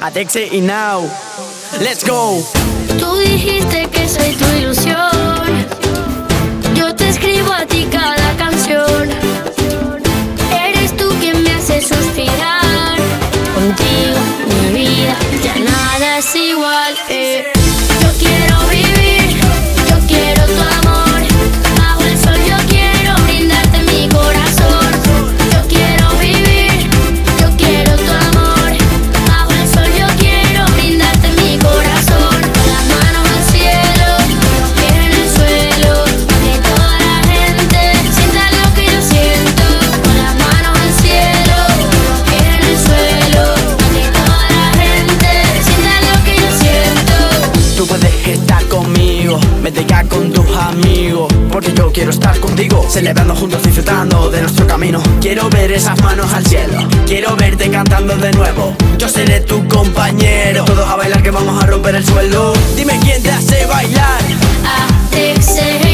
Atexe y Now. Let's go. Tú dijiste que soy tu ilusión. Yo te escribo a ti cada canción. Eres tú quien me hace suspirar. Contigo, mi vida, ya nada es igual. Eh. Vete ya con tus amigos. Porque yo quiero estar contigo, celebrando juntos, disfrutando de nuestro camino. Quiero ver esas manos al cielo, quiero verte cantando de nuevo. Yo seré tu compañero, todos a bailar que vamos a romper el suelo. Dime quién te hace bailar. Now.